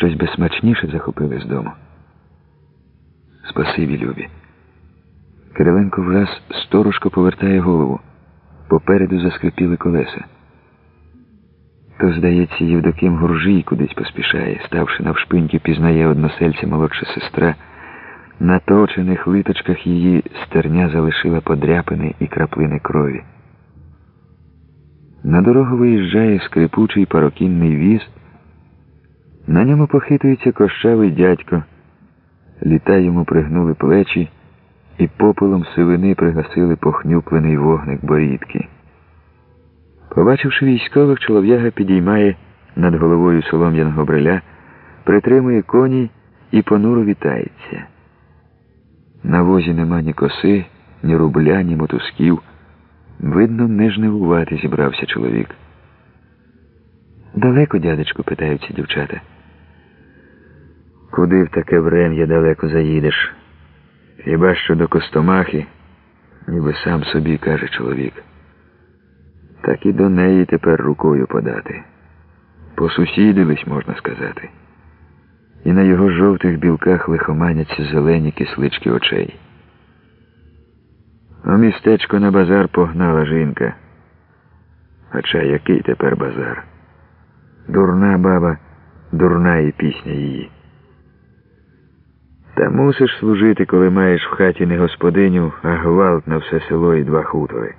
щось би смачніше захопили з дому. Спасибі, любі. Кириленко враз сторожко повертає голову. Попереду заскрипіли колеса. То, здається, Євдоким Гуржій кудись поспішає, ставши навшпиньки, пізнає односельця молодша сестра. На точених литочках її стерня залишила подряпини і краплини крові. На дорогу виїжджає скрипучий парокінний віз. На ньому похитується кощавий дядько. Літа йому пригнули плечі і попелом сивини пригасили похнюплений вогник борідки. Побачивши військових, чолов'яга підіймає над головою солом'яного бриля, притримує коні і понуро вітається. На возі нема ні коси, ні рубля, ні мотузків. Видно, не жнивувати зібрався чоловік. Далеко, дядечку, питаються дівчата. Куди в таке врем'я далеко заїдеш? Хіба що до Костомахи, ніби сам собі каже чоловік. Так і до неї тепер рукою подати. Посусідились, можна сказати. І на його жовтих білках лихоманяться зелені кислички очей. У містечко на базар погнала жінка. Хоча який тепер базар? Дурна баба, дурна і пісня її. Та мусиш служити, коли маєш в хаті не господиню, а гвалт на все село і два хутори.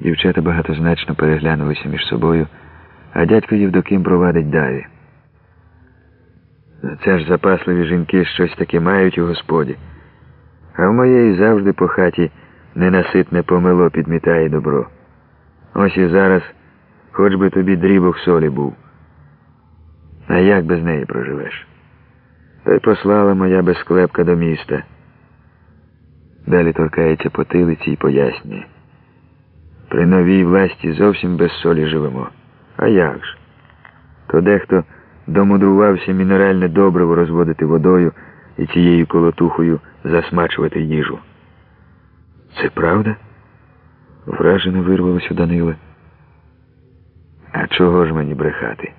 Дівчата багатозначно переглянулися між собою, а дядько Євдоким провадить далі. Це ж запасливі жінки щось таке мають у господі, а в моєї завжди по хаті ненаситне помило підмітає добро. Ось і зараз, хоч би тобі дрібок солі був. А як без неї проживеш? Та й послала моя безклепка до міста. Далі торкається потилиці і пояснює. При новій власті зовсім без солі живемо. А як ж? То дехто домудрувався мінеральне добриво розводити водою і цією колотухою засмачувати їжу. Це правда? Вражено вирвалося у Данила. А чого ж мені брехати?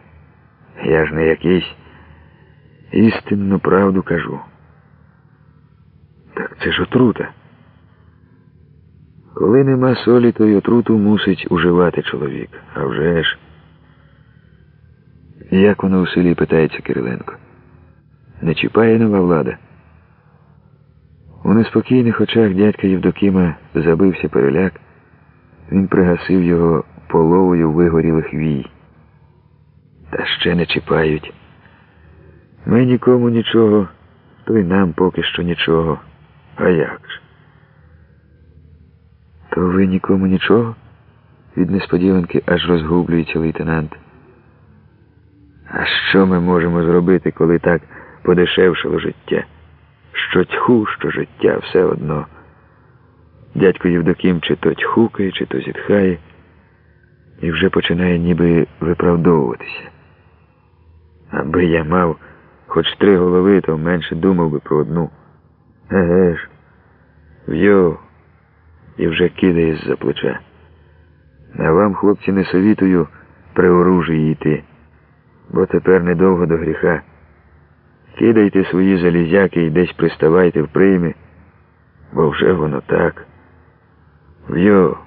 Я ж не якийсь істинну правду кажу. Так це ж отрута. Коли нема солі, то й отруту мусить уживати чоловік. А вже ж. Як воно у селі питається Кириленко? Не чіпає нова влада. У неспокійних очах дядька Євдокима забився переляк. Він пригасив його половою вигорілих вій. Та ще не чіпають. Ми нікому нічого, то й нам поки що нічого. А як ж? То ви нікому нічого? Від несподіванки аж розгублюється лейтенант. А що ми можемо зробити, коли так подешевшало життя? Що тьху, що життя все одно. Дядько Євдоким чи то тьхукає, чи то зітхає, і вже починає ніби виправдовуватися. Аби я мав хоч три голови, то менше думав би про одну. Еге ж, в'йо, і вже кидає з-за плеча. А вам, хлопці, не совітую при оружії йти, бо тепер недовго до гріха. Кидайте свої залізяки і десь приставайте в приймі, бо вже воно так. В'йо,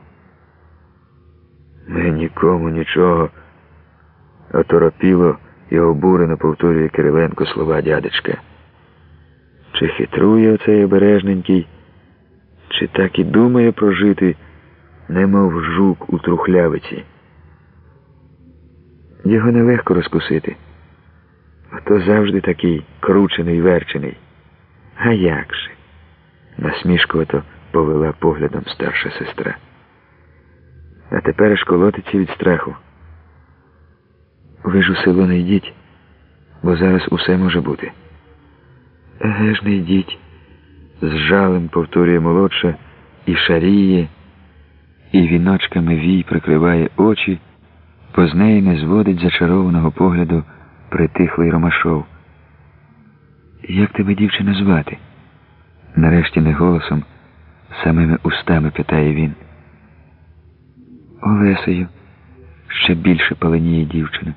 ми нікому нічого оторопіло і обурено повторює Кириленко слова дядечка. Чи хитрує оцей обережненький, чи так і думає прожити, немов жук у трухлявиці? Його нелегко розкусити. Хто завжди такий кручений, верчений. А як же? Насмішкувато повела поглядом старша сестра. А тепер аж колотиться від страху. Ви ж у село не йдіть, бо зараз усе може бути. Еге ж не йдіть, з жалем повторює молодша і шаріє, і віночками вій прикриває очі, бо з неї не зводить зачарованого погляду притихлий Ромашов. Як тебе, дівчина, звати? Нарешті не голосом, самими устами питає він. Олесею ще більше паленіє дівчина.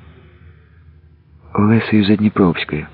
Олесею Задніпровською.